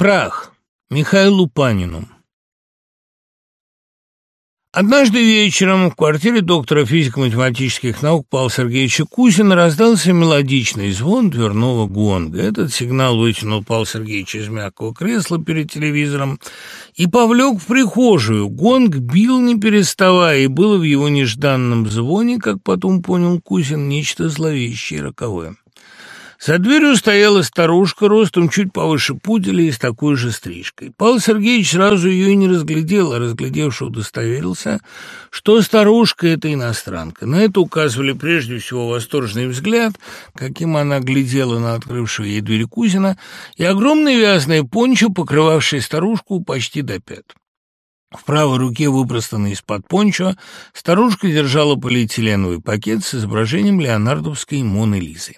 Прах. Михаилу Панину. Однажды вечером в квартире доктора физико-математических наук Павла Сергеевича Кузина раздался мелодичный звон дверного гонга. Этот сигнал вытянул Павла Сергеевича из мягкого кресла перед телевизором и повлек в прихожую. Гонг бил не переставая, и было в его нежданном звоне, как потом понял Кузин, нечто зловещее и роковое. За дверью стояла старушка, ростом чуть повыше пуделя и с такой же стрижкой. Павел Сергеевич сразу ее и не разглядел, а разглядевший удостоверился, что старушка — это иностранка. На это указывали прежде всего восторженный взгляд, каким она глядела на открывшего ей двери Кузина, и огромная вязаная пончо, покрывавшая старушку почти до пят. В правой руке, выбростанной из-под пончо, старушка держала полиэтиленовый пакет с изображением леонардовской Моны Лизы.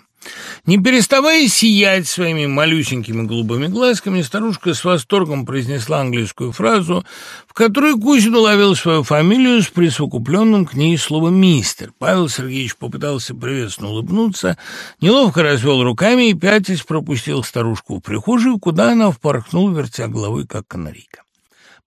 Не переставая сиять своими малюсенькими голубыми глазками, старушка с восторгом произнесла английскую фразу, в которой Кузин уловил свою фамилию с присовокупленным к ней словом «мистер». Павел Сергеевич попытался приветственно улыбнуться, неловко развел руками и, пятясь, пропустил старушку в прихожую, куда она впорхнула, вертя головой, как канарейка.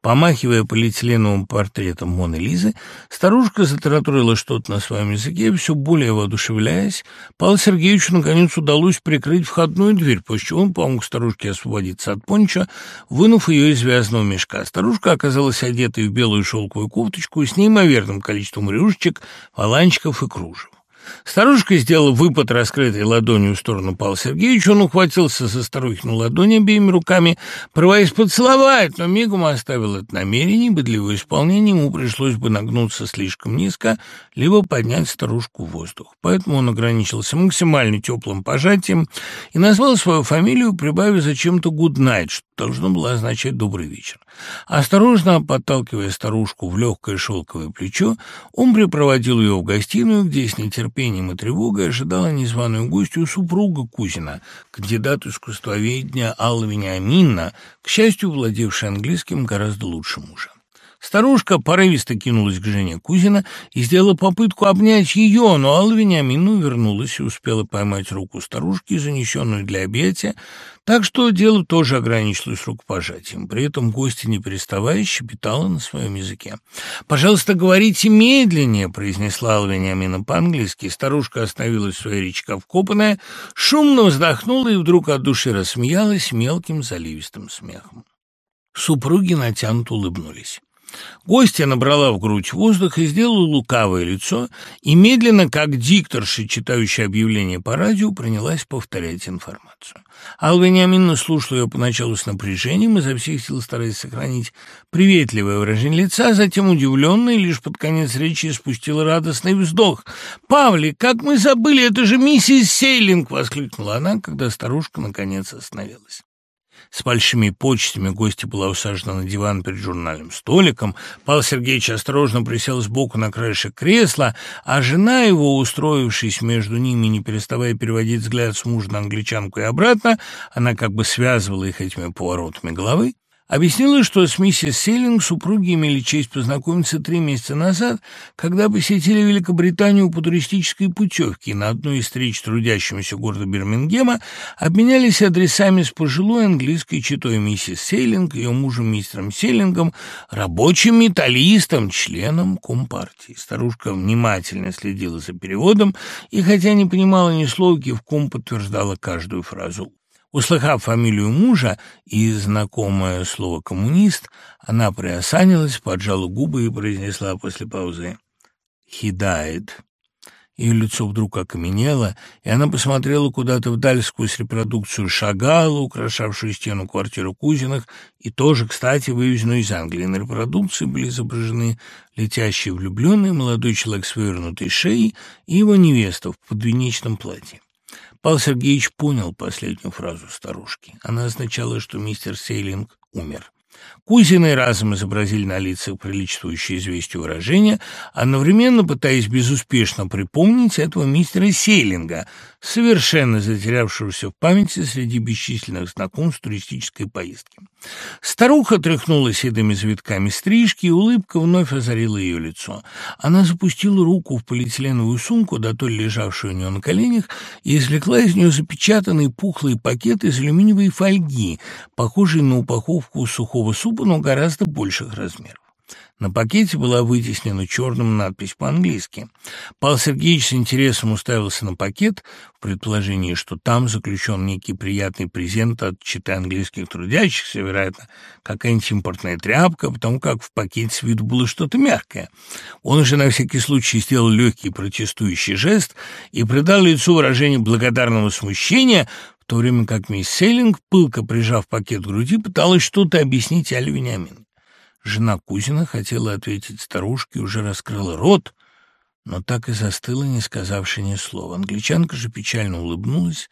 Помахивая полиэтиленовым портретом Моны Лизы, старушка затараторила что-то на своем языке, все более воодушевляясь. Павлу Сергеевичу, наконец, удалось прикрыть входную дверь, после чего он помог старушке освободиться от понча, вынув ее из вязаного мешка. Старушка оказалась одетой в белую шелковую кофточку с неимоверным количеством рюшечек, валанчиков и кружев. Старушка сделала выпад раскрытой ладонью в сторону Павла Сергеевича. Он ухватился за старухину ладонь обеими руками, порываясь поцеловать, но мигом оставил это намерение, бы для его исполнения ему пришлось бы нагнуться слишком низко, либо поднять старушку в воздух. Поэтому он ограничился максимально теплым пожатием и назвал свою фамилию, прибавив зачем-то что должно было означать «добрый вечер». Осторожно подталкивая старушку в легкое шелковое плечо, он припроводил ее в гостиную, где с нетерпением и тревогой ожидала незваную гостью супруга Кузина, кандидат искусствоведения Алла Вениаминна, к счастью, владевшая английским гораздо лучше мужа. Старушка порывисто кинулась к жене Кузина и сделала попытку обнять ее, но Алла Вениамину вернулась и успела поймать руку старушки, занесенную для объятия, так что дело тоже ограничилось рукопожатием. При этом гостья, не переставая, щепетала на своем языке. «Пожалуйста, говорите медленнее», — произнесла Алла Вениамина по-английски. Старушка остановилась в своей речка вкопанная, шумно вздохнула и вдруг от души рассмеялась мелким заливистым смехом. Супруги натянуто улыбнулись. Гостья набрала в грудь воздух и сделала лукавое лицо, и медленно, как дикторша, читающая объявление по радио, принялась повторять информацию. Алла Вениаминовна слушала ее поначалу с напряжением, изо всех сил стараясь сохранить приветливое выражение лица, затем удивленная, лишь под конец речи спустила радостный вздох. «Павлик, как мы забыли, это же миссис Сейлинг!» — воскликнула она, когда старушка наконец остановилась. С большими почтами гостья была усажена на диван перед журнальным столиком. Павел Сергеевич осторожно присел сбоку на краешек кресла, а жена его, устроившись между ними, не переставая переводить взгляд с мужа на англичанку и обратно, она как бы связывала их этими поворотами головы, Объяснила, что с миссис Селлинг супруги имели честь познакомиться три месяца назад, когда посетили Великобританию по туристической путевке, на одной из встреч трудящимся города Бирмингема обменялись адресами с пожилой английской читой миссис Селлинг, ее мужем мистером Селлингом, рабочим металлистом, членом Компартии. Старушка внимательно следила за переводом и, хотя не понимала ни слова, кивком подтверждала каждую фразу. Услыхав фамилию мужа и знакомое слово «коммунист», она приосанилась, поджала губы и произнесла после паузы «Хидает». Ее лицо вдруг окаменело, и она посмотрела куда-то вдаль сквозь репродукцию Шагала, украшавшую стену квартиры Кузиных, и тоже, кстати, вывезенную из Англии. На репродукции были изображены летящие влюбленные, молодой человек с вывернутой шеей и его невеста в подвенечном платье. Павел Сергеевич понял последнюю фразу старушки. Она означала, что мистер Сейлинг умер. Кузины разом изобразили на лицах приличествующие известию выражения, одновременно пытаясь безуспешно припомнить этого мистера Сейлинга, совершенно затерявшегося в памяти среди бесчисленных знакомств туристической поездки. Старуха тряхнула седыми завитками стрижки, и улыбка вновь озарила ее лицо. Она запустила руку в полиэтиленовую сумку, да то ли лежавшую у нее на коленях, и извлекла из нее запечатанный пухлый пакет из алюминиевой фольги, похожий на упаковку сухого супа, но гораздо больших размеров. На пакете была вытеснена черным надпись по-английски. Павел Сергеевич с интересом уставился на пакет в предположении, что там заключен некий приятный презент от читы английских трудящихся, вероятно, какая-нибудь импортная тряпка, потому как в пакете с виду было что-то мягкое. Он же на всякий случай сделал легкий протестующий жест и придал лицу выражение благодарного смущения, в то время как мисс Селлинг, пылко прижав пакет к груди, пыталась что-то объяснить Али Вениамину. Жена Кузина хотела ответить старушке, уже раскрыла рот, но так и застыла, не сказавши ни слова. Англичанка же печально улыбнулась,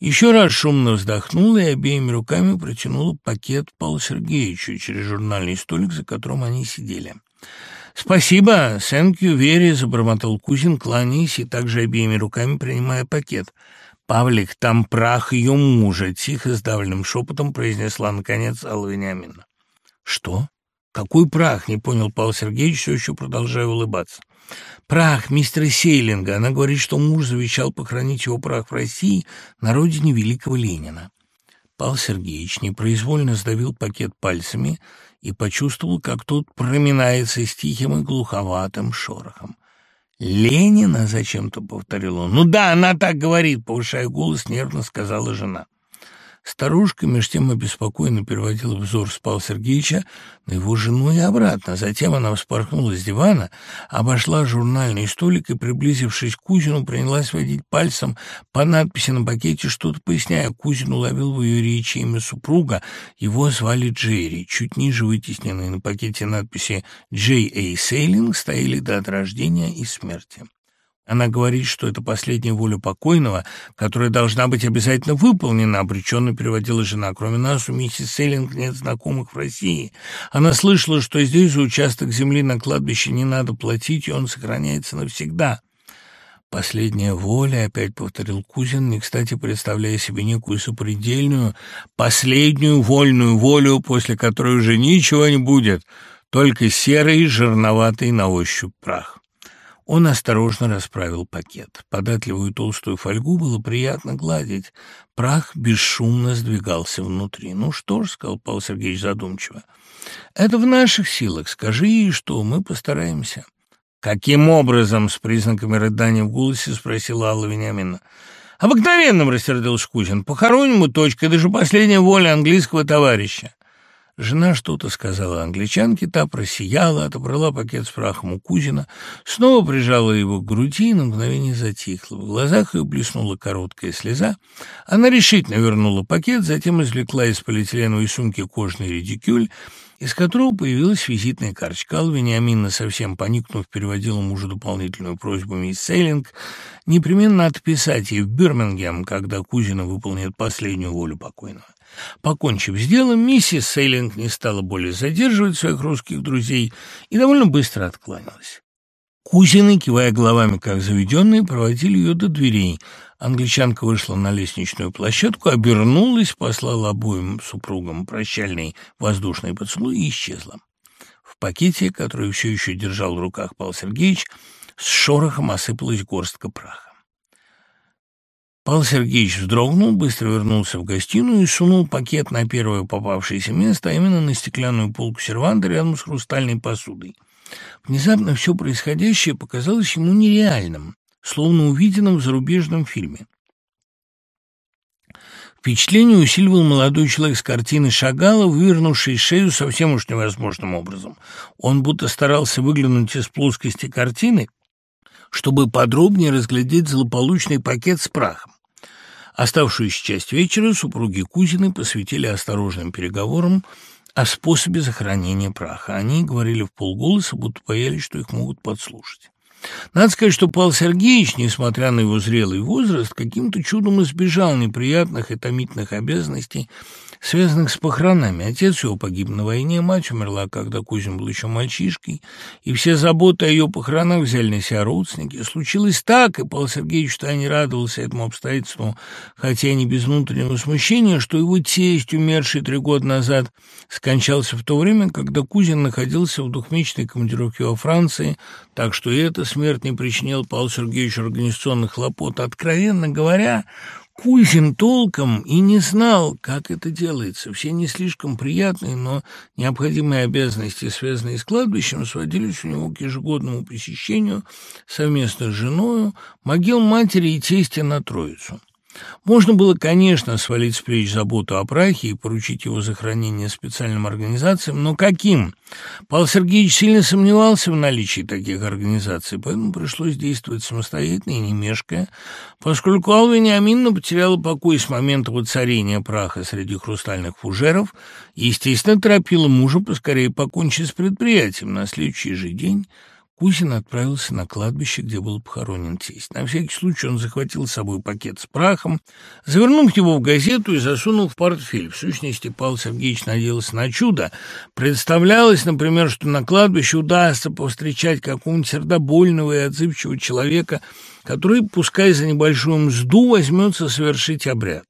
еще раз шумно вздохнула и обеими руками протянула пакет Павлу Сергеевичу через журнальный столик, за которым они сидели. «Спасибо, thank you, Вере», — забормотал Кузин, кланяясь и также обеими руками принимая пакет. «Павлик, там прах ее мужа», — тихо, сдавленным шепотом произнесла, наконец, Алла Вениаминовна. «Что?» «Какой прах?» — не понял Павел Сергеевич, все еще продолжая улыбаться. «Прах мистера Сейлинга. Она говорит, что муж завещал похоронить его прах в России на родине великого Ленина». Павел Сергеевич непроизвольно сдавил пакет пальцами и почувствовал, как тот проминается с тихим и глуховатым шорохом. «Ленина?» — зачем-то повторил он. «Ну да, она так говорит», — повышая голос, нервно сказала жена. Старушка меж тем обеспокоенно переводила взор Спал Сергеевича на его жену и обратно. Затем она вспорхнула с дивана, обошла журнальный столик и, приблизившись к Кузину, принялась водить пальцем по надписи на пакете, что-то поясняя. Кузин уловил в ее речи имя супруга. Его звали Джерри. Чуть ниже вытесненные на пакете надписи «Джей Эй Сейлинг» стояли дата рождения и смерти. Она говорит, что это последняя воля покойного, которая должна быть обязательно выполнена, обреченно переводила жена. Кроме нас, у миссис Селлинг нет знакомых в России. Она слышала, что здесь за участок земли на кладбище не надо платить, и он сохраняется навсегда. «Последняя воля», — опять повторил Кузин, не кстати представляя себе некую сопредельную, последнюю вольную волю, после которой уже ничего не будет, только серый, жирноватый на ощупь прах. Он осторожно расправил пакет. Податливую толстую фольгу было приятно гладить. Прах бесшумно сдвигался внутри. «Ну что ж», — сказал Павел Сергеевич задумчиво, — «это в наших силах. Скажи ей, что мы постараемся». «Каким образом?» — с признаками рыдания в голосе спросила Алла Вениаминовна. «Обыкновенным», — рассердился Кузин. «Похороним у точка, даже последняя воля английского товарища». Жена что-то сказала англичанке, та просияла, отобрала пакет с прахом у Кузина, снова прижала его к груди и на мгновение затихла. В глазах ее блеснула короткая слеза. Она решительно вернула пакет, затем извлекла из полиэтиленовой сумки кожный редикюль, из которого появилась визитная карточка. Алла Вениаминна, совсем поникнув, переводила мужу дополнительную просьбу мисс Сейлинг непременно отписать ей в Бирмингем, когда Кузина выполнит последнюю волю покойного. Покончив с делом, миссис Сейлинг не стала более задерживать своих русских друзей и довольно быстро откланялась. Кузины, кивая головами как заведенные, проводили ее до дверей. Англичанка вышла на лестничную площадку, обернулась, послала обоим супругам прощальный воздушный поцелуй и исчезла. В пакете, который все еще держал в руках Павел Сергеевич, с шорохом осыпалась горстка праха. Павел Сергеевич вздрогнул, быстро вернулся в гостиную и сунул пакет на первое попавшееся место, а именно на стеклянную полку серванта рядом с хрустальной посудой. Внезапно все происходящее показалось ему нереальным, словно увиденным в зарубежном фильме. Впечатление усиливал молодой человек с картины Шагала, вывернувший шею совсем уж невозможным образом. Он будто старался выглянуть из плоскости картины, чтобы подробнее разглядеть злополучный пакет с прахом. Оставшуюся часть вечера супруги Кузины посвятили осторожным переговорам о способе захоронения праха. Они говорили в полголоса, будто боялись, что их могут подслушать. Надо сказать, что Павел Сергеевич, несмотря на его зрелый возраст, каким-то чудом избежал неприятных и томительных обязанностей связанных с похоронами. Отец его погиб на войне, мать умерла, когда Кузин был еще мальчишкой, и все заботы о ее похоронах взяли на себя родственники. Случилось так, и Павел Сергеевич не радовался этому обстоятельству, хотя и не без внутреннего смущения, что его тесть, умерший три года назад, скончался в то время, когда Кузин находился в двухмесячной командировке во Франции, так что и эта смерть не причинила Павлу Сергеевичу организационных хлопот. Откровенно говоря, Кузин толком и не знал, как это делается. Все не слишком приятные, но необходимые обязанности, связанные с кладбищем, сводились у него к ежегодному посещению совместно с женою могил матери и тестя на Троицу. Можно было, конечно, свалить с плеч заботу о прахе и поручить его захоронение специальным организациям, но каким? Павел Сергеевич сильно сомневался в наличии таких организаций, поэтому пришлось действовать самостоятельно и не мешкая, поскольку Алва Вениаминовна потеряла покой с момента воцарения праха среди хрустальных фужеров и, естественно, торопила мужа поскорее покончить с предприятием. На следующий же день Кузин отправился на кладбище, где был похоронен тесть. На всякий случай он захватил с собой пакет с прахом, завернув его в газету и засунул в портфель. В сущности, Павел Сергеевич надеялся на чудо. Представлялось, например, что на кладбище удастся повстречать какого-нибудь сердобольного и отзывчивого человека, который, пускай за небольшую мзду, возьмется совершить обряд.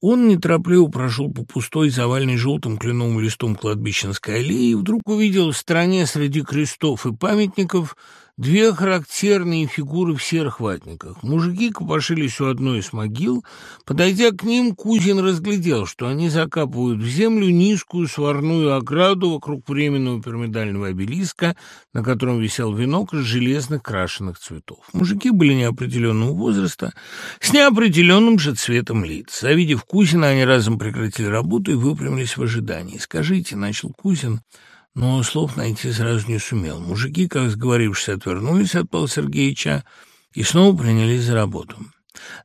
Он неторопливо прошел по пустой, заваленной желтым кленовым листом кладбищенской аллеи и вдруг увидел в стороне среди крестов и памятников Две характерные фигуры в серых ватниках. Мужики копошились у одной из могил. Подойдя к ним, Кузин разглядел, что они закапывают в землю низкую сварную ограду вокруг временного пирамидального обелиска, на котором висел венок из железных крашеных цветов. Мужики были неопределенного возраста, с неопределенным же цветом лиц. Завидев Кузина, они разом прекратили работу и выпрямились в ожидании. «Скажите», — начал Кузин, — но слов найти сразу не сумел. Мужики, как сговорившись, отвернулись от Павла Сергеевича и снова принялись за работу.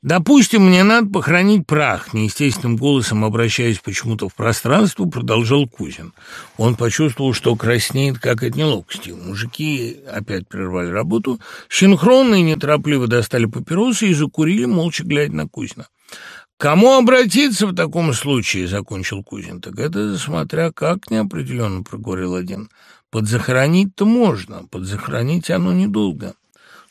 «Допустим, мне надо похоронить прах», — неестественным голосом, обращаясь почему-то в пространство, продолжал Кузин. Он почувствовал, что краснеет, как от неловкости. Мужики опять прервали работу, синхронно и неторопливо достали папиросы и закурили, молча глядя на Кузина. «Кому обратиться в таком случае?» — закончил Кузин. «Так это смотря как неопределенно», — проговорил один. «Подзахоронить-то можно, подзахоронить оно недолго».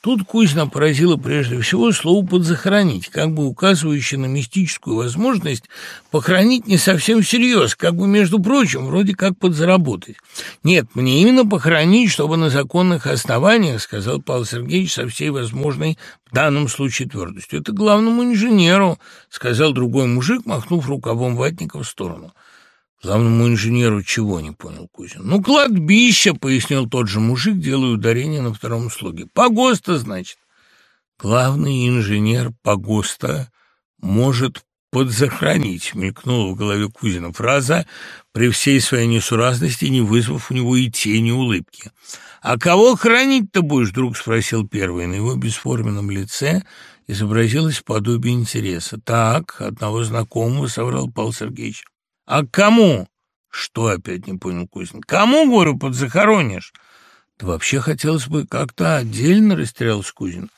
Тут Кузина поразило прежде всего слово «подзахоронить», как бы указывающее на мистическую возможность похоронить не совсем всерьез, как бы, между прочим, вроде как подзаработать. «Нет, мне именно похоронить, чтобы на законных основаниях», сказал Павел Сергеевич со всей возможной в данном случае твердостью. «Это главному инженеру», сказал другой мужик, махнув рукавом ватника в сторону. Главному инженеру чего не понял Кузин. Ну, кладбище, пояснил тот же мужик, делая ударение на втором слоге. Погоста, значит. Главный инженер погоста может подзахоронить, мелькнула в голове Кузина фраза, при всей своей несуразности, не вызвав у него и тени улыбки. «А кого хранить-то будешь?» — вдруг спросил первый. На его бесформенном лице изобразилось подобие интереса. «Так, одного знакомого», — соврал Павел Сергеевич. «А кому?» «Что опять не понял Кузин? «Кому, говорю, подзахоронишь?» «Да вообще хотелось бы как-то отдельно», — растерялся Кузин.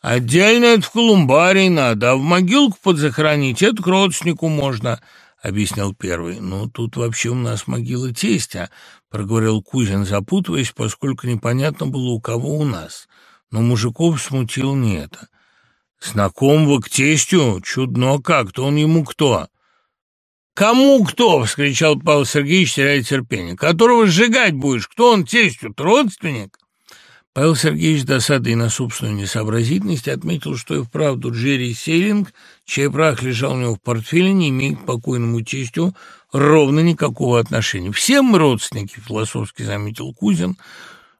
«Отдельно это в колумбарий надо, а в могилку подзахоронить это к родственнику можно», — объяснял первый. «Ну, тут вообще у нас могила тестя», — проговорил Кузин, запутываясь, поскольку непонятно было, у кого у нас. Но мужиков смутил не это. «Знакомого к тестю? Чудно как-то, он ему кто?» «Кому кто?» — вскричал Павел Сергеевич, теряя терпение. «Которого сжигать будешь? Кто он тестью? Родственник?» Павел Сергеевич, досадой на собственную несообразительность, отметил, что и вправду Джерри Сейлинг, чей прах лежал у него в портфеле, не имеет к покойному тестю ровно никакого отношения. «Все мы родственники», — философски заметил Кузин,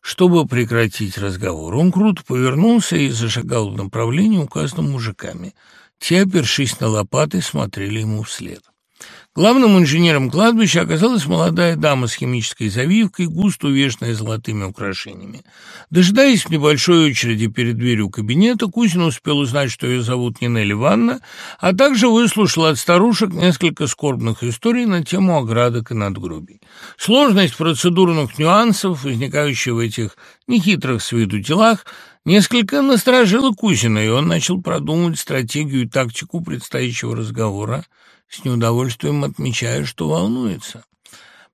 чтобы прекратить разговор. Он круто повернулся и зашагал в направлении, указанном мужиками. Те, опершись на лопаты, смотрели ему вслед. Главным инженером кладбища оказалась молодая дама с химической завивкой, густо увешанная золотыми украшениями. Дожидаясь небольшой очереди перед дверью кабинета, Кузин успел узнать, что ее зовут Нинель Ивановна, а также выслушал от старушек несколько скорбных историй на тему оградок и надгробий. Сложность процедурных нюансов, возникающая в этих нехитрых с виду делах, несколько насторожила Кузина, и он начал продумывать стратегию и тактику предстоящего разговора с неудовольствием отмечая, что волнуется.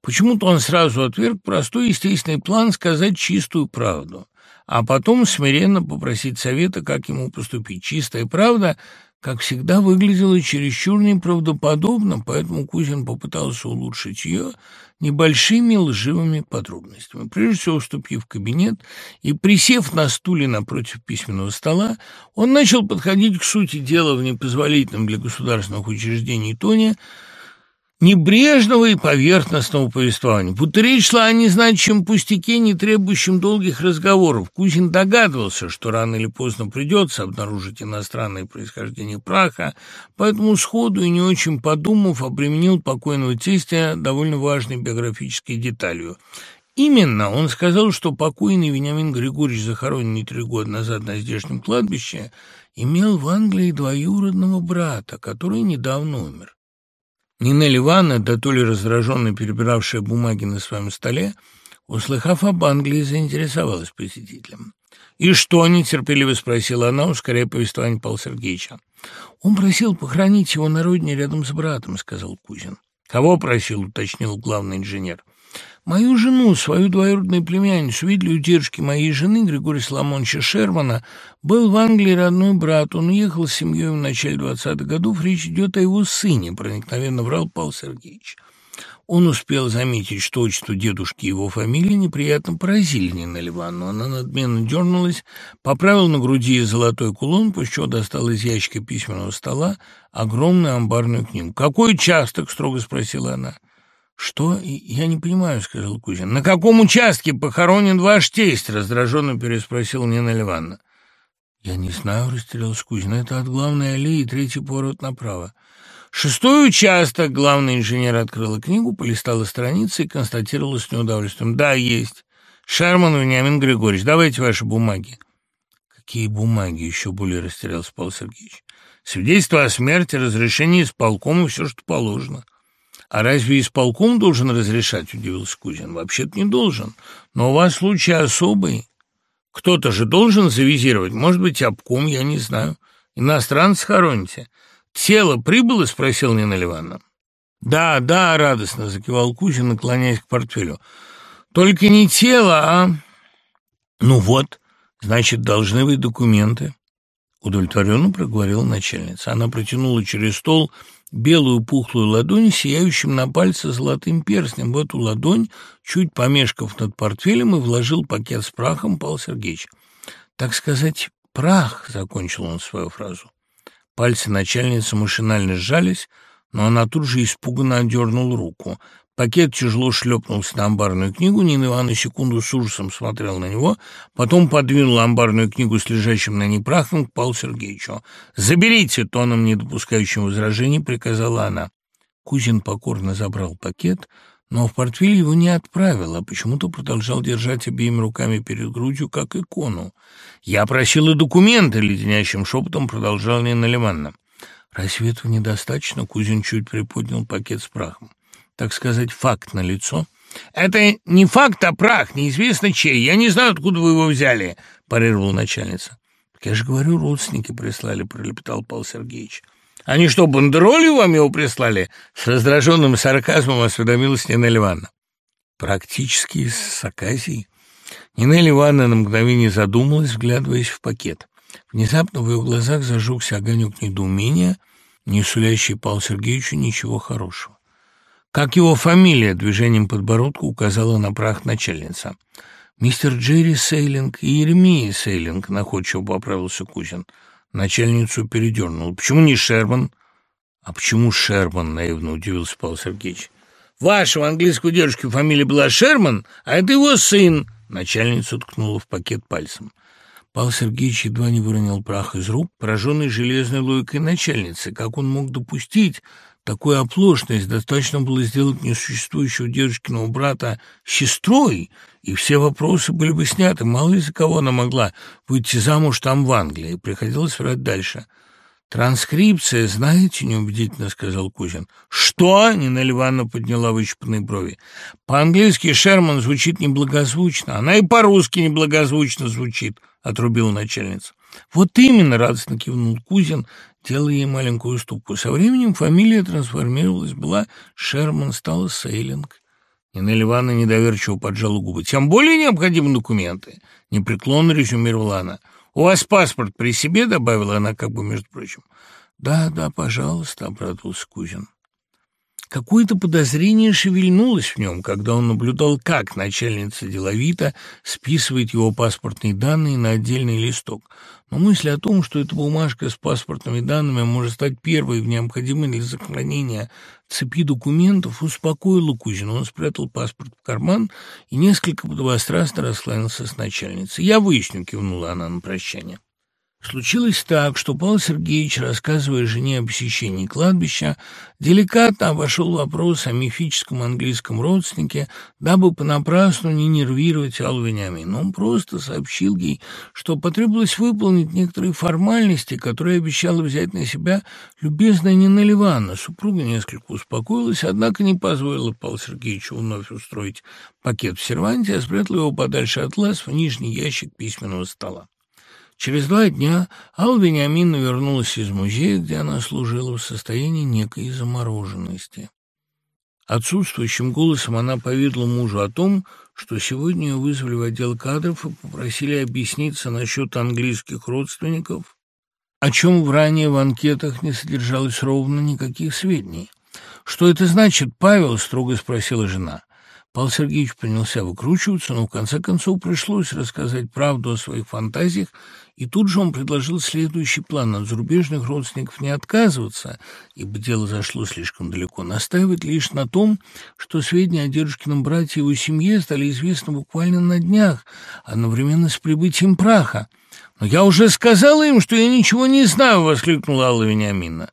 Почему-то он сразу отверг простой естественный план сказать чистую правду, а потом смиренно попросить совета, как ему поступить. Чистая правда как всегда, выглядела чересчур неправдоподобно, поэтому Кузин попытался улучшить ее небольшими лживыми подробностями. Прежде всего, вступив в кабинет и присев на стуле напротив письменного стола, он начал подходить к сути дела в непозволительном для государственных учреждений тоне, небрежного и поверхностного повествования. Будто речь шла о незначащем пустяке, не требующем долгих разговоров. Кузин догадывался, что рано или поздно придется обнаружить иностранное происхождение праха, поэтому сходу и не очень подумав, обременил покойного тестя довольно важной биографической деталью. Именно он сказал, что покойный Вениамин Григорьевич, захороненный три года назад на здешнем кладбище, имел в Англии двоюродного брата, который недавно умер. Нинель Ивановна, да то раздраженно перебиравшая бумаги на своем столе, услыхав об Англии, заинтересовалась посетителем. «И что?» — нетерпеливо спросила она, ускоряя повествование Павла Сергеевича. «Он просил похоронить его на родине рядом с братом», — сказал Кузин. «Кого просил?» — уточнил главный инженер. Мою жену, свою двоюродную племянницу, видели у дедушки моей жены, Григория Соломоновича Шермана, был в Англии родной брат. Он уехал с семьей в начале двадцатых годов. Речь идет о его сыне, проникновенно врал Павел Сергеевич. Он успел заметить, что отчество дедушки его фамилия неприятно поразили Нину Ливанну. Она надменно дернулась, поправила на груди золотой кулон, после чего достала из ящика письменного стола огромную амбарную книгу. «Какой участок?» — строго спросила она. «Что? Я не понимаю», — сказал Кузин. «На каком участке похоронен ваш тесть?» — раздраженно переспросил Нина Ливановна. «Я не знаю», — растерялся Кузин. «Это от главной аллеи, третий поворот направо». «Шестой участок!» — главный инженер открыла книгу, полистала страницы и констатировала с неудовольствием. «Да, есть. Шарман Вениамин Григорьевич, давайте ваши бумаги». «Какие бумаги?» — еще более растерялся Павел Сергеевич. «Свидетельство о смерти, разрешение исполкома, все, что положено». «А разве исполком должен разрешать?» – удивился Кузин. «Вообще-то не должен. Но у вас случай особый. Кто-то же должен завизировать. Может быть, обком, я не знаю. Иностранцы хороните. Тело прибыло?» – спросил Нина Ливановна. «Да, да», – радостно закивал Кузин, наклоняясь к портфелю. «Только не тело, а...» «Ну вот, значит, должны быть документы». Удовлетворенно проговорила начальница. Она протянула через стол белую пухлую ладонь, сияющим на пальце золотым перстнем. В эту ладонь, чуть помешков над портфелем, и вложил пакет с прахом Павел Сергеевич. «Так сказать, прах», — закончил он свою фразу. Пальцы начальницы машинально сжались, но она тут же испуганно отдернула руку. Пакет тяжело шлепнулся на амбарную книгу. Нина Ивановна секунду с ужасом смотрел на него, потом подвинула амбарную книгу с лежащим на ней прахом к Павлу Сергеевичу. «Заберите!» — тоном, не допускающим возражений, приказала она. Кузин покорно забрал пакет, но в портфель его не отправил, а почему-то продолжал держать обеими руками перед грудью, как икону. «Я просила документы!» — леденящим шепотом продолжал Нина Лиманна. «Разве этого недостаточно?» — Кузин чуть приподнял пакет с прахом так сказать, факт на лицо. «Это не факт, а прах, неизвестно чей. Я не знаю, откуда вы его взяли», — парировала начальница. «Так я же говорю, родственники прислали», — пролепетал Павел Сергеевич. «Они что, бандеролью вам его прислали?» С раздраженным сарказмом осведомилась Нина Ивановна. «Практически с оказией». Нина Ивановна на мгновение задумалась, вглядываясь в пакет. Внезапно в ее глазах зажегся огонек недоумения, не сулящий Павлу Сергеевичу ничего хорошего. «Как его фамилия?» — движением подбородка указала на прах начальница. «Мистер Джерри Сейлинг и Еремия Сейлинг», — находчиво поправился Кузин. Начальницу передернул. «Почему не Шерман?» «А почему Шерман?» — наивно удивился Павел Сергеевич. «Вашего английского дедушки фамилия была Шерман, а это его сын!» Начальница ткнула в пакет пальцем. Павел Сергеевич едва не выронил прах из рук, пораженный железной логикой начальницы. Как он мог допустить Такую оплошность достаточно было сделать несуществующего дедушкиного брата сестрой, и все вопросы были бы сняты. Мало ли за кого она могла выйти замуж там в Англии. Приходилось врать дальше. «Транскрипция, знаете, неубедительно», — сказал Кузин. «Что?» — Нина Ливановна подняла выщипанные брови. «По-английски Шерман звучит неблагозвучно. Она и по-русски неблагозвучно звучит», — отрубила начальница. «Вот именно», — радостно кивнул Кузин, сделала ей маленькую уступку. Со временем фамилия трансформировалась, была Шерман, стала Сейлинг. Нинель Ивановна недоверчиво поджала губы. «Тем более необходимы документы», — непреклонно резюмировала она. «У вас паспорт при себе?» — добавила она, как бы между прочим. «Да, да, пожалуйста», — обрадовался Кузин. Какое-то подозрение шевельнулось в нем, когда он наблюдал, как начальница деловито списывает его паспортные данные на отдельный листок. Но мысль о том, что эта бумажка с паспортными данными может стать первой в необходимой для сохранения цепи документов, успокоила Кузина. Он спрятал паспорт в карман и несколько подобострастно раскланялся с начальницей. «Я выясню», — кивнула она на прощание. Случилось так, что Павел Сергеевич, рассказывая жене о посещении кладбища, деликатно обошел вопрос о мифическом английском родственнике, дабы понапрасну не нервировать Аллу Вениамину. Он просто сообщил ей, что потребовалось выполнить некоторые формальности, которые обещала взять на себя любезная Нина Ливановна. Супруга несколько успокоилась, однако не позволила Павлу Сергеевичу вновь устроить пакет в серванте, а спрятала его подальше от глаз в нижний ящик письменного стола. Через два дня Алла Вениаминовна вернулась из музея, где она служила в состоянии некой замороженности. Отсутствующим голосом она поведала мужу о том, что сегодня ее вызвали в отдел кадров и попросили объясниться насчет английских родственников, о чем в ранее в анкетах не содержалось ровно никаких сведений. «Что это значит, Павел?» — строго спросила жена. Павел Сергеевич принялся выкручиваться, но в конце концов пришлось рассказать правду о своих фантазиях, и тут же он предложил следующий план. От зарубежных родственников не отказываться, ибо дело зашло слишком далеко, настаивать лишь на том, что сведения о дедушкином брате и его семье стали известны буквально на днях, одновременно с прибытием праха. «Но я уже сказала им, что я ничего не знаю!» — воскликнула Алла Вениаминовна.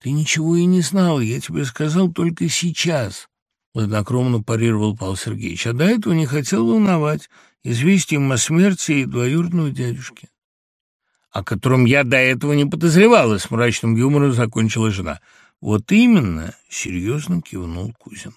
«Ты ничего и не знал, я тебе сказал только сейчас». Хладнокровно парировал Павел Сергеевич, а до этого не хотел волновать известием о смерти двоюродного дядюшки, о котором я до этого не подозревала, с мрачным юмором закончила жена. Вот именно, серьезно кивнул Кузин.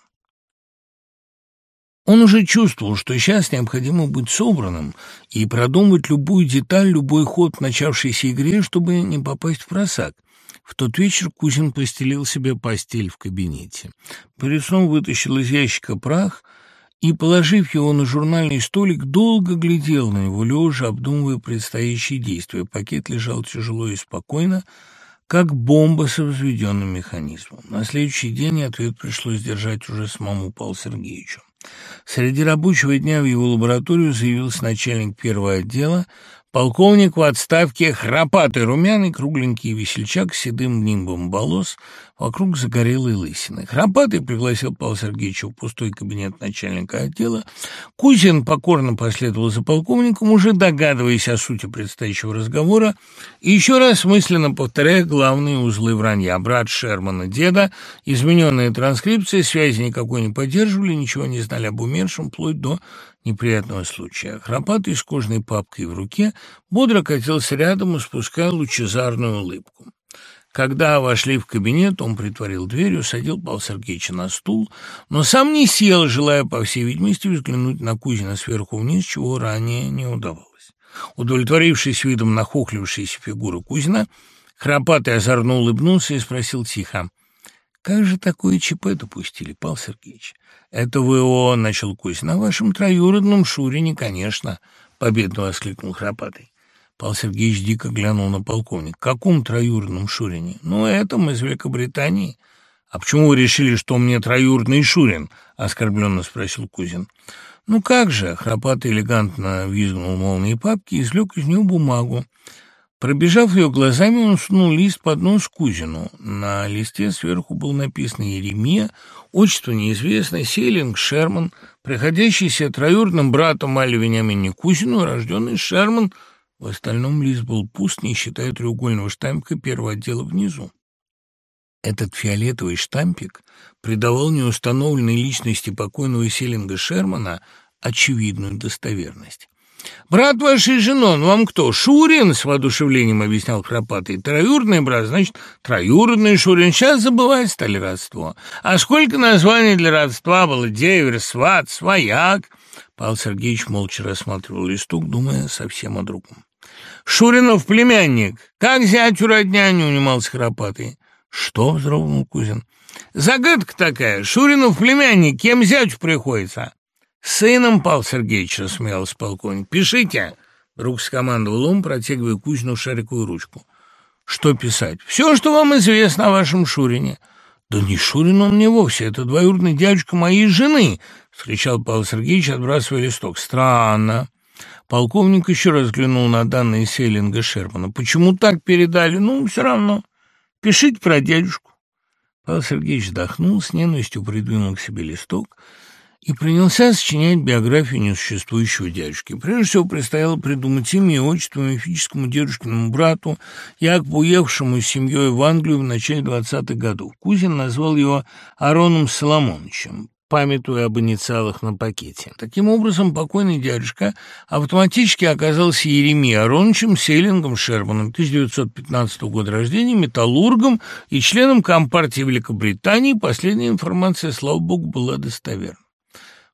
Он уже чувствовал, что сейчас необходимо быть собранным и продумывать любую деталь, любой ход в начавшейся игре, чтобы не попасть в просак — в тот вечер Кузин постелил себе постель в кабинете. Сном вытащил из ящика прах и, положив его на журнальный столик, долго глядел на него, лежа, обдумывая предстоящие действия. Пакет лежал тяжело и спокойно, как бомба со взведенным механизмом. На следующий день ответ пришлось держать уже самому Павлу Сергеевичу. Среди рабочего дня в его лабораторию заявился начальник первого отдела, Полковник в отставке, храпатый, румяный, кругленький весельчак с седым нимбом волос, вокруг загорелой лысины. Храпатый пригласил Павла Сергеевича в пустой кабинет начальника отдела. Кузин покорно последовал за полковником, уже догадываясь о сути предстоящего разговора, и еще раз мысленно повторяя главные узлы вранья. Брат Шермана, деда, измененная транскрипция, связи никакой не поддерживали, ничего не знали об умершем, вплоть до неприятного случая. Храпатый с кожной папкой в руке бодро катился рядом, испуская лучезарную улыбку. Когда вошли в кабинет, он притворил дверь, усадил Павла Сергеевича на стул, но сам не сел, желая, по всей видимости, взглянуть на Кузина сверху вниз, чего ранее не удавалось. Удовлетворившись видом нахохлившейся фигуры Кузина, Храпатый озорно улыбнулся и спросил тихо, «Как же такое ЧП допустили, Павел Сергеевич?» «Это вы о...» — начал Кузин. «На вашем троюродном Шурине, конечно», — победно воскликнул Храпатый. Павел Сергеевич дико глянул на полковник. «Каком троюродном Шурине?» «Ну, этом из Великобритании». «А почему вы решили, что мне троюродный Шурин?» — оскорбленно спросил Кузин. «Ну как же?» — Храпатый элегантно визгнул молнии папки и извлек из нее бумагу. Пробежав ее глазами, он сунул лист под нос Кузину. На листе сверху был написано «Еремия», отчество неизвестное, Селинг, Шерман, приходящийся троюродным братом Али Вениамине Кузину, рожденный Шерман. В остальном лист был пуст, не считая треугольного штампика первого отдела внизу. Этот фиолетовый штампик придавал неустановленной личности покойного Селинга Шермана очевидную достоверность. «Брат вашей жены, он вам кто? Шурин?» — с воодушевлением объяснял Храпатый. «Троюродный брат, значит, троюродный Шурин. Сейчас забывать стали родство. А сколько названий для родства было? Девер, сват, свояк?» Павел Сергеевич молча рассматривал листок, думая совсем о другом. Шуринов племянник. Как зятю родня не унимался храпатый. Что? вздрогнул Кузин. Загадка такая. Шуринов племянник. Кем зятю приходится? Сыном, Павел Сергеевич, рассмеялся полковник. Пишите. Вдруг скомандовал он, протягивая Кузину шариковую ручку. Что писать? Все, что вам известно о вашем Шурине. Да не Шурин он мне вовсе, это двоюродный дядюшка моей жены, вскричал Павел Сергеевич, отбрасывая листок. Странно. Полковник еще раз взглянул на данные Сейлинга Шермана. «Почему так передали? Ну, все равно. Пишите про дядюшку». Павел Сергеевич вздохнул, с ненавистью придвинул к себе листок и принялся сочинять биографию несуществующего дядюшки. Прежде всего, предстояло придумать имя и отчество мифическому дедушкиному брату, якобы уехавшему с семьей в Англию в начале 20-х годов. Кузин назвал его Ароном Соломоновичем памятуя об инициалах на пакете. Таким образом, покойный дядюшка автоматически оказался Еремией Ароновичем Сейлингом Шерманом, 1915 года рождения, металлургом и членом Компартии Великобритании. Последняя информация, слава богу, была достоверна.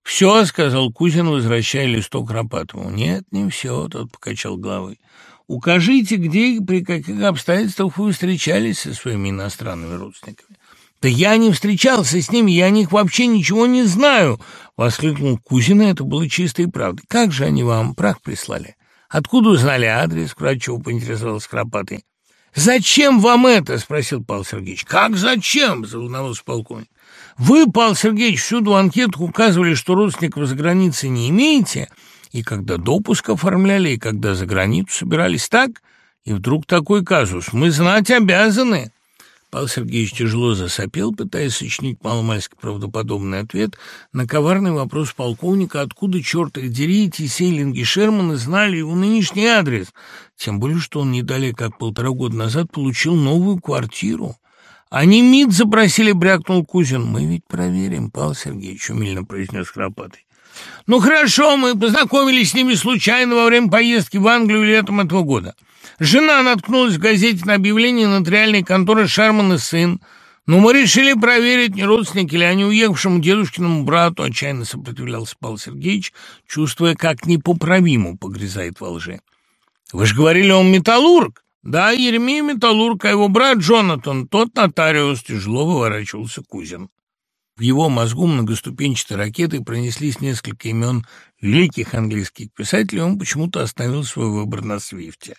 «Все», — сказал Кузин, возвращая листок Рапатову. «Нет, не все», — тот покачал головой. «Укажите, где и при каких обстоятельствах вы встречались со своими иностранными родственниками». «Да я не встречался с ними, я о них вообще ничего не знаю!» — воскликнул Кузина, это было чистой правдой. «Как же они вам прах прислали?» «Откуда узнали адрес?» — врачу поинтересовался Кропатый. «Зачем вам это?» — спросил Павел Сергеевич. «Как зачем?» — заволновался полковник. «Вы, Павел Сергеевич, всюду анкету указывали, что родственников за границей не имеете, и когда допуск оформляли, и когда за границу собирались так, и вдруг такой казус. Мы знать обязаны». Павел Сергеевич тяжело засопел, пытаясь сочинить маломальски правдоподобный ответ на коварный вопрос полковника, откуда, черт их дери, эти сейлинги Шермана знали его нынешний адрес, тем более, что он не далее, как полтора года назад, получил новую квартиру. «Они МИД запросили», — брякнул Кузин. «Мы ведь проверим, Павел Сергеевич», — умильно произнес Храпатый. «Ну хорошо, мы познакомились с ними случайно во время поездки в Англию летом этого года». Жена наткнулась в газете на объявление нотариальной конторы «Шарман и сын». Но мы решили проверить, не родственники ли они уехавшему дедушкиному брату, отчаянно сопротивлялся Павел Сергеевич, чувствуя, как непоправимо погрязает во лжи. «Вы же говорили, он металлург?» «Да, Еремей металлург, а его брат Джонатан, тот нотариус», тяжело выворачивался Кузин. В его мозгу многоступенчатой ракетой пронеслись несколько имен великих английских писателей, он почему-то остановил свой выбор на Свифте.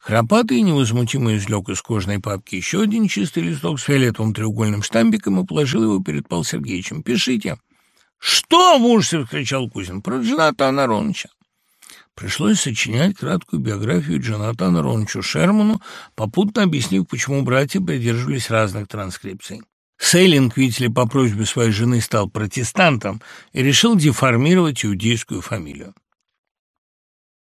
Храпатый невозмутимо извлек из кожаной папки еще один чистый листок с фиолетовым треугольным штампиком и положил его перед Павлом Сергеевичем. «Пишите». «Что?» — в ужасе вскричал Кузин. «Про Джонатана Ронча». Пришлось сочинять краткую биографию Джонатана Рончу Шерману, попутно объяснив, почему братья придерживались разных транскрипций. Сейлинг, видите ли, по просьбе своей жены стал протестантом и решил деформировать иудейскую фамилию.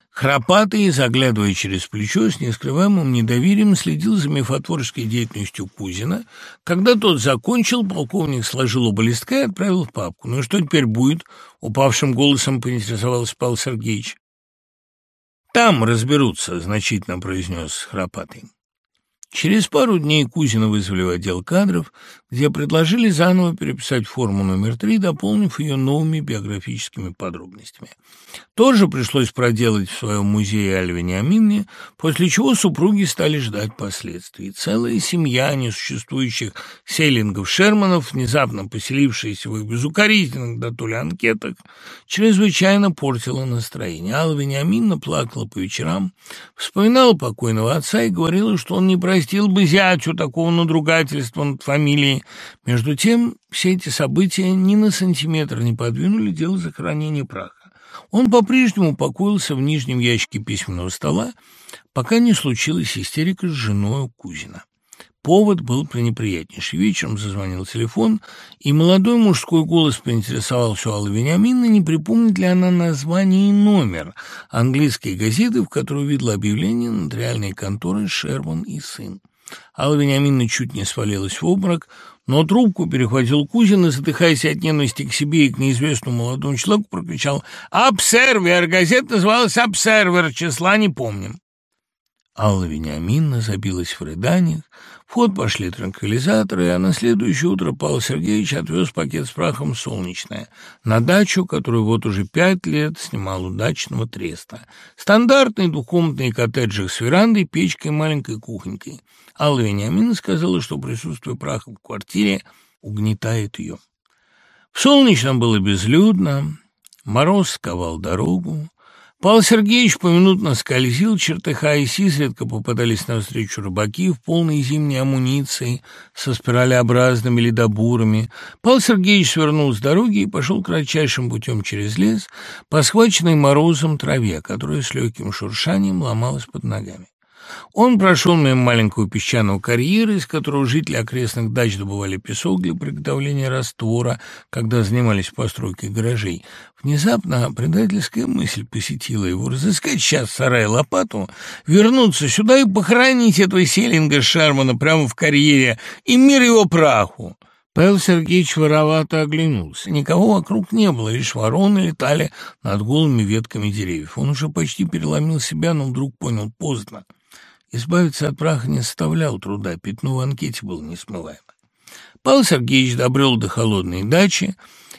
Храпатый, заглядывая через плечо, с нескрываемым недоверием следил за мифотворческой деятельностью Кузина. Когда тот закончил, полковник сложил оба листка и отправил в папку. «Ну и что теперь будет?» — упавшим голосом поинтересовался Павел Сергеевич. «Там разберутся», — значительно произнес Храпатый. Через пару дней Кузина вызвали в отдел кадров, где предложили заново переписать форму номер три, дополнив ее новыми биографическими подробностями. Тоже пришлось проделать в своем музее Альвине Аминне, после чего супруги стали ждать последствий. Целая семья несуществующих селингов-шерманов, внезапно поселившаяся в их безукоризненных до ли анкетах, чрезвычайно портила настроение. Алла Вениаминна плакала по вечерам, вспоминала покойного отца и говорила, что он не простит простил бы зятю такого надругательства над фамилией. Между тем, все эти события ни на сантиметр не подвинули дело захоронения праха. Он по-прежнему покоился в нижнем ящике письменного стола, пока не случилась истерика с женой Кузина. Повод был пренеприятнейший. Вечером зазвонил телефон, и молодой мужской голос поинтересовался у Аллы Вениаминовны, не припомнит ли она название и номер английской газеты, в которой увидела объявление нотариальной конторы «Шерман и сын». Алла Вениаминовна чуть не свалилась в обморок, но трубку перехватил Кузин и, задыхаясь от ненависти к себе и к неизвестному молодому человеку, прокричал «Обсервер!» Газета называлась «Обсервер», числа не помним. Алла Вениаминовна забилась в рыданиях, ход пошли транквилизаторы, а на следующее утро Павел Сергеевич отвез пакет с прахом Солнечное на дачу, которую вот уже пять лет снимал у дачного треста. Стандартный двухкомнатный коттеджик с верандой, печкой, маленькой кухонькой. Алла Вениаминовна сказала, что присутствие праха в квартире угнетает ее. В Солнечном было безлюдно, мороз сковал дорогу, Павел Сергеевич поминутно скользил, чертыхаясь, изредка попадались навстречу рыбаки в полной зимней амуниции со спиралеобразными ледобурами. Павел Сергеевич свернул с дороги и пошел кратчайшим путем через лес по схваченной морозом траве, которая с легким шуршанием ломалась под ногами. Он прошел мимо маленького песчаного карьера, из которого жители окрестных дач добывали песок для приготовления раствора, когда занимались постройкой гаражей. Внезапно предательская мысль посетила его разыскать сейчас сарай лопату, вернуться сюда и похоронить этого селинга Шармана прямо в карьере, и мир его праху. Павел Сергеевич воровато оглянулся. Никого вокруг не было, лишь вороны летали над голыми ветками деревьев. Он уже почти переломил себя, но вдруг понял поздно. Избавиться от праха не составлял труда, пятно в анкете было несмываемо. Павел Сергеевич добрел до холодной дачи,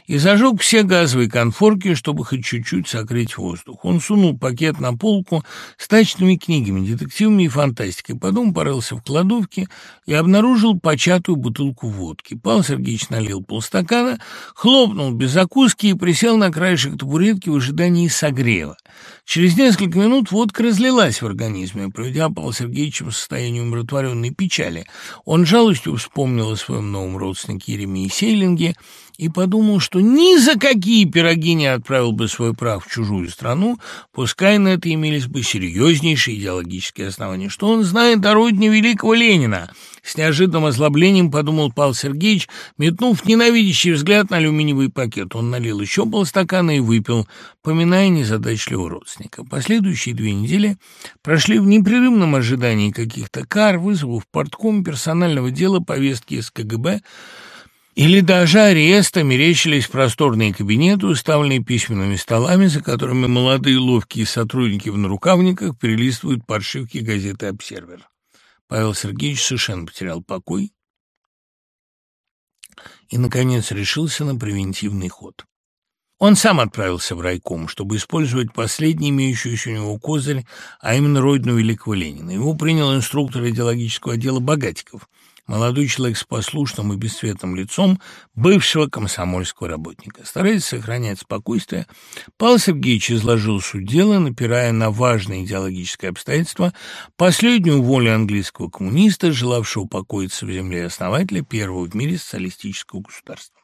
и зажег все газовые конфорки, чтобы хоть чуть-чуть согреть воздух. Он сунул пакет на полку с тачными книгами, детективами и фантастикой, потом порылся в кладовке и обнаружил початую бутылку водки. Павел Сергеевич налил полстакана, хлопнул без закуски и присел на краешек табуретки в ожидании согрева. Через несколько минут водка разлилась в организме, проведя Павла Сергеевича в состоянии умиротворенной печали. Он жалостью вспомнил о своем новом родственнике Еремии Сейлинге и подумал, что ни за какие пироги не отправил бы свой прав в чужую страну, пускай на это имелись бы серьезнейшие идеологические основания, что он знает о родине великого Ленина. С неожиданным озлоблением подумал Павел Сергеевич, метнув ненавидящий взгляд на алюминиевый пакет. Он налил еще полстакана и выпил, поминая незадачливого родственника. Последующие две недели прошли в непрерывном ожидании каких-то кар, вызовов портком персонального дела повестки из КГБ, или даже ареста мерещились просторные кабинеты, уставленные письменными столами, за которыми молодые ловкие сотрудники в нарукавниках перелистывают подшивки газеты «Обсервер». Павел Сергеевич совершенно потерял покой и, наконец, решился на превентивный ход. Он сам отправился в райком, чтобы использовать последний имеющийся у него козырь, а именно родину великого Ленина. Его принял инструктор идеологического отдела Богатиков, молодой человек с послушным и бесцветным лицом бывшего комсомольского работника. Стараясь сохранять спокойствие, Павел Сергеевич изложил суть дела, напирая на важные идеологические обстоятельства, последнюю волю английского коммуниста, желавшего упокоиться в земле основателя первого в мире социалистического государства.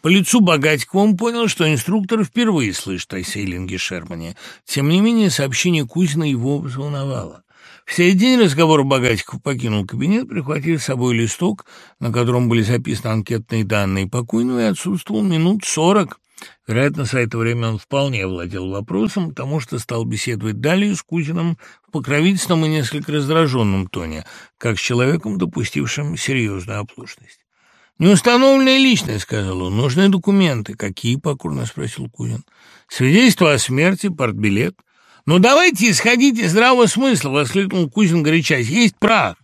По лицу Богатикова он понял, что инструктор впервые слышит о Сейлинге Шермане. Тем не менее, сообщение Кузина его взволновало. В середине разговора Богатиков покинул кабинет, прихватив с собой листок, на котором были записаны анкетные данные покойного, и отсутствовал минут сорок. Вероятно, с это время он вполне владел вопросом, потому что стал беседовать далее с Кузиным в покровительственном и несколько раздраженном тоне, как с человеком, допустившим серьезную оплошность. «Неустановленная личность», — сказал он. «Нужны документы». «Какие?» — покорно спросил Кузин. «Свидетельство о смерти, портбилет». «Ну давайте исходить из здравого смысла!» — воскликнул Кузин горячась. «Есть прах!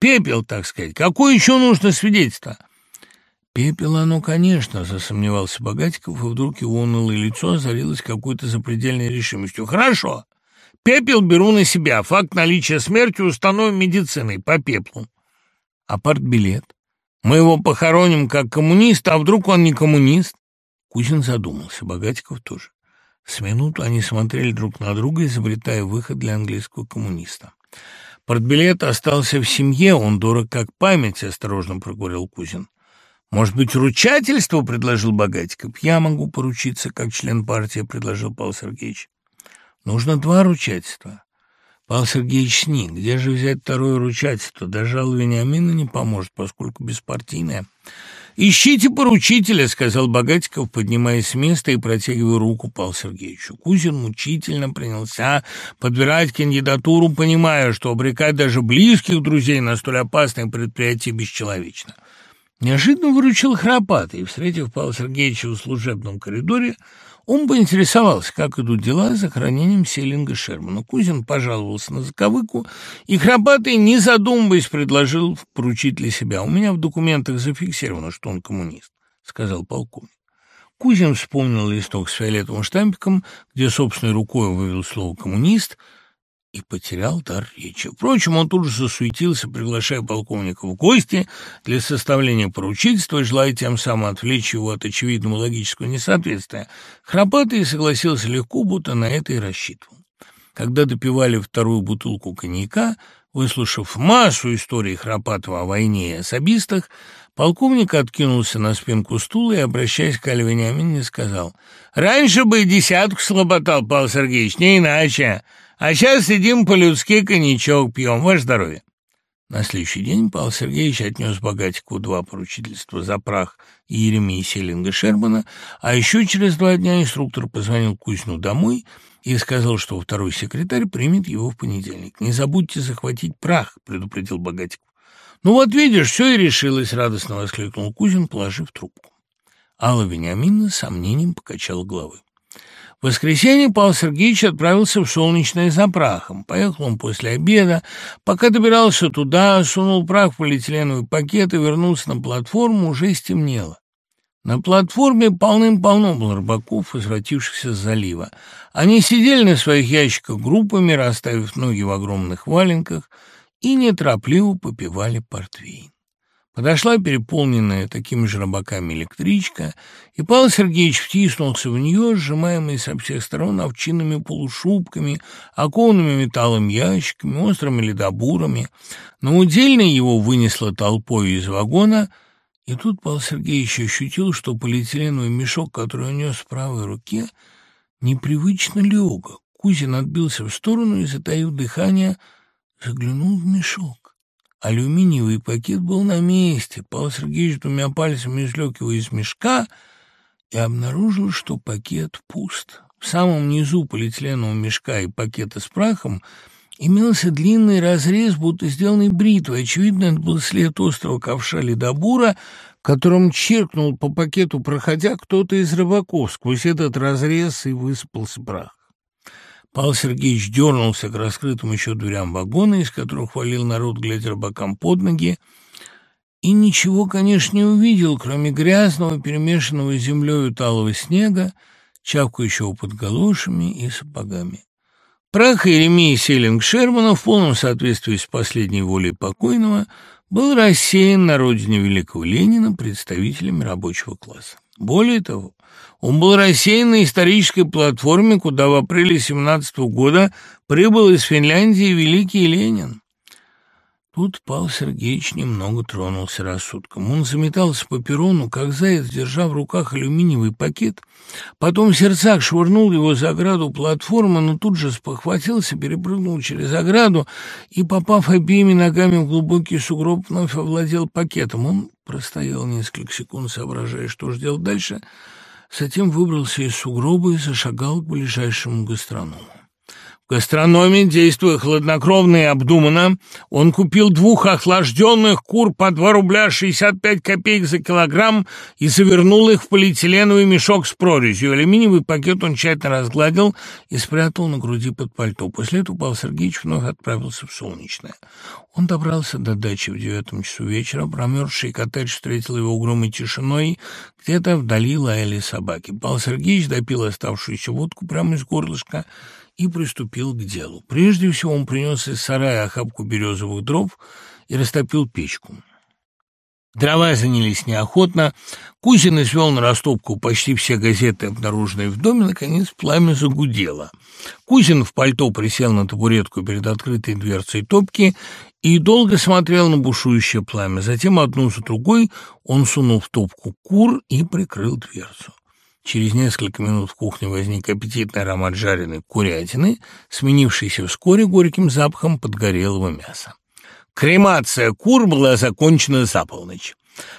Пепел, так сказать. Какое еще нужно свидетельство?» «Пепел оно, конечно», — засомневался Богатиков, и вдруг его унылое лицо озарилось какой-то запредельной решимостью. «Хорошо. Пепел беру на себя. Факт наличия смерти установим медициной по пеплу. А партбилет? Мы его похороним как коммуниста, а вдруг он не коммунист?» Кузин задумался, Богатиков тоже. С минуту они смотрели друг на друга, изобретая выход для английского коммуниста. «Портбилет остался в семье, он дорог как память», — осторожно проговорил Кузин. «Может быть, ручательство?» — предложил Богатиков. «Я могу поручиться, как член партии», — предложил Павел Сергеевич. «Нужно два ручательства». Павел Сергеевич сник. Где же взять второе ручательство? Даже Алла Вениамина не поможет, поскольку беспартийная. «Ищите поручителя», — сказал Богатиков, поднимаясь с места и протягивая руку Павлу Сергеевичу. Кузин мучительно принялся подбирать кандидатуру, понимая, что обрекать даже близких друзей на столь опасное предприятие бесчеловечно. Неожиданно выручил Храпатый, встретив Павла Сергеевича в служебном коридоре, он поинтересовался, как идут дела с захоронением Селинга Шермана. Кузин пожаловался на заковыку, и Храпатый, не задумываясь, предложил поручить для себя. «У меня в документах зафиксировано, что он коммунист», — сказал полковник. Кузин вспомнил листок с фиолетовым штампиком, где собственной рукой вывел слово «коммунист», и потерял дар речи. Впрочем, он тут же засуетился, приглашая полковника в гости для составления поручительства, желая тем самым отвлечь его от очевидного логического несоответствия. Храпатый согласился легко, будто на это и рассчитывал. Когда допивали вторую бутылку коньяка, выслушав массу историй Храпатова о войне и особистах, полковник откинулся на спинку стула и, обращаясь к Альве Вениаминовне, сказал, «Раньше бы десятку слоботал, Павел Сергеевич, не иначе». А сейчас сидим по-людски, коньячок пьем. Ваше здоровье. На следующий день Павел Сергеевич отнес Богатикову два поручительства за прах Еремии Селинга Шермана, а еще через два дня инструктор позвонил Кузьну домой и сказал, что второй секретарь примет его в понедельник. «Не забудьте захватить прах», — предупредил Богатиков. «Ну вот видишь, все и решилось», — радостно воскликнул Кузин, положив трубку. Алла Вениаминовна с сомнением покачала головой. В воскресенье Павел Сергеевич отправился в Солнечное за прахом. Поехал он после обеда. Пока добирался туда, сунул прах в полиэтиленовый пакет и вернулся на платформу, уже стемнело. На платформе полным-полно было рыбаков, возвратившихся с залива. Они сидели на своих ящиках группами, расставив ноги в огромных валенках, и неторопливо попивали портвейн. Подошла переполненная такими же рыбаками электричка, и Павел Сергеевич втиснулся в нее, сжимаемый со всех сторон овчинными полушубками, окованными металлом ящиками, острыми ледобурами. Но удельно его вынесло толпой из вагона, и тут Павел Сергеевич ощутил, что полиэтиленовый мешок, который он нес в правой руке, непривычно легок. Кузин отбился в сторону и, затаив дыхание, заглянул в мешок. Алюминиевый пакет был на месте. Павел Сергеевич двумя пальцами извлек его из мешка и обнаружил, что пакет пуст. В самом низу полиэтиленового мешка и пакета с прахом имелся длинный разрез, будто сделанный бритвой. Очевидно, это был след острого ковша ледобура, которым черкнул по пакету, проходя кто-то из рыбаков. Сквозь этот разрез и высыпался прах. Павел Сергеевич дернулся к раскрытым еще дверям вагона, из которых валил народ, глядя рыбакам под ноги, и ничего, конечно, не увидел, кроме грязного, перемешанного с землей талого снега, чавкающего под галошами и сапогами. Прах Иеремии Селинг Шермана в полном соответствии с последней волей покойного был рассеян на родине великого Ленина представителями рабочего класса. Более того, он был рассеян на исторической платформе, куда в апреле 17 года прибыл из Финляндии великий Ленин. Тут Павел Сергеевич немного тронулся рассудком. Он заметался по перрону, как заяц, держа в руках алюминиевый пакет. Потом в сердцах швырнул его за ограду платформы, но тут же спохватился, перепрыгнул через ограду и, попав обеими ногами в глубокий сугроб, вновь овладел пакетом. Он простоял несколько секунд, соображая, что же делать дальше — Затем выбрался из сугроба и зашагал к ближайшему гастроному. В гастрономе, действуя хладнокровно и обдуманно, он купил двух охлажденных кур по 2 рубля 65 копеек за килограмм и завернул их в полиэтиленовый мешок с прорезью. Алюминиевый пакет он тщательно разгладил и спрятал на груди под пальто. После этого Павел Сергеевич вновь отправился в Солнечное. Он добрался до дачи в девятом часу вечера. Промерзший коттедж встретил его угрюмой тишиной. Где-то вдали лаяли собаки. Павел Сергеевич допил оставшуюся водку прямо из горлышка и приступил к делу. Прежде всего он принес из сарая охапку березовых дров и растопил печку. Дрова занялись неохотно. Кузин свел на растопку почти все газеты, обнаруженные в доме. Наконец пламя загудело. Кузин в пальто присел на табуретку перед открытой дверцей топки и долго смотрел на бушующее пламя. Затем одну за другой он сунул в топку кур и прикрыл дверцу. Через несколько минут в кухне возник аппетитный аромат жареной курятины, сменившийся вскоре горьким запахом подгорелого мяса. Кремация кур была закончена за полночь.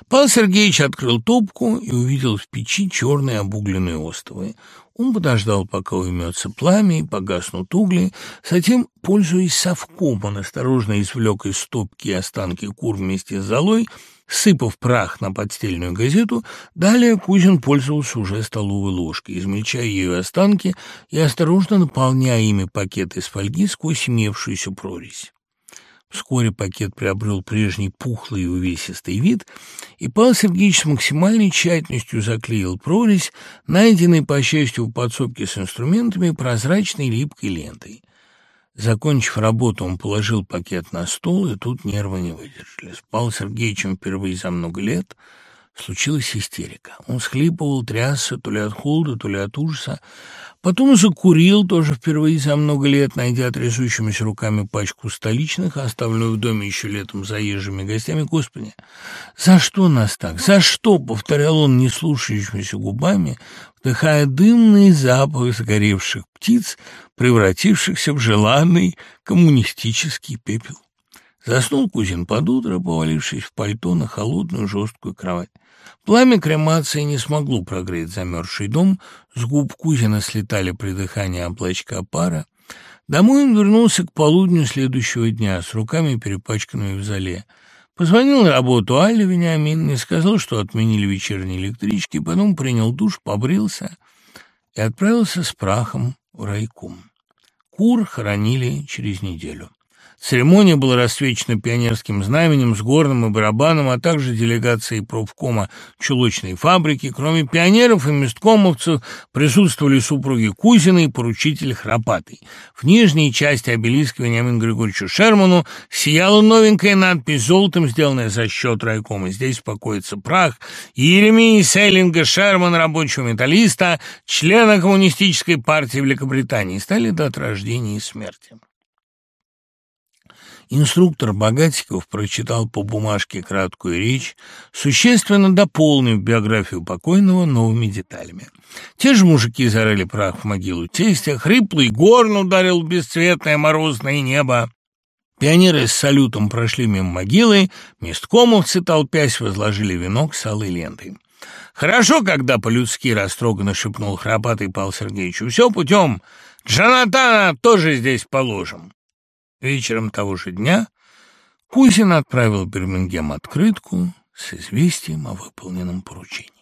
Павел Сергеевич открыл топку и увидел в печи черные обугленные остовы. Он подождал, пока уймется пламя и погаснут угли, затем, пользуясь совком, он осторожно извлек из стопки останки кур вместе с золой, сыпав прах на подстельную газету, далее Кузин пользовался уже столовой ложкой, измельчая ее останки и осторожно наполняя ими пакет из фольги сквозь имевшуюся прорезь. Вскоре пакет приобрел прежний пухлый и увесистый вид, и Павел Сергеевич с максимальной тщательностью заклеил прорезь, найденной, по счастью, в подсобке с инструментами, прозрачной липкой лентой. Закончив работу, он положил пакет на стол, и тут нервы не выдержали. С Павлом Сергеевичем впервые за много лет случилась истерика. Он схлипывал, трясся то ли от холода, то ли от ужаса, Потом закурил, тоже впервые за много лет, найдя трясущимися руками пачку столичных, оставленную в доме еще летом заезжими гостями. Господи, за что нас так? За что? — повторял он неслушающимися губами, вдыхая дымный запах сгоревших птиц, превратившихся в желанный коммунистический пепел. Заснул Кузин под утро, повалившись в пальто на холодную жесткую кровать. Пламя кремации не смогло прогреть замерзший дом, с губ Кузина слетали при дыхании облачка пара. Домой он вернулся к полудню следующего дня с руками, перепачканными в зале. Позвонил на работу Алле Вениаминовне, сказал, что отменили вечерние электрички, потом принял душ, побрился и отправился с прахом в райком. Кур хоронили через неделю. Церемония была расцвечена пионерским знаменем с горным и барабаном, а также делегацией профкома чулочной фабрики. Кроме пионеров и месткомовцев присутствовали супруги Кузина и поручитель Храпатый. В нижней части обелиска Вениамину Григорьевичу Шерману сияла новенькая надпись золотом, сделанная за счет райкома. Здесь покоится прах Еремии Сейлинга Шермана, рабочего металлиста, члена Коммунистической партии Великобритании. Стали дат рождения и смерти. Инструктор Богатиков прочитал по бумажке краткую речь, существенно дополнив биографию покойного новыми деталями. Те же мужики зарыли прах в могилу тестя, хриплый горн ударил в бесцветное морозное небо. Пионеры с салютом прошли мимо могилы, месткомовцы, толпясь, возложили венок с алой лентой. «Хорошо, когда по-людски растроганно шепнул храпатый Павел Сергеевич. Все путем. Джонатана тоже здесь положим». Вечером того же дня Кузин отправил в Бирмингем открытку с известием о выполненном поручении.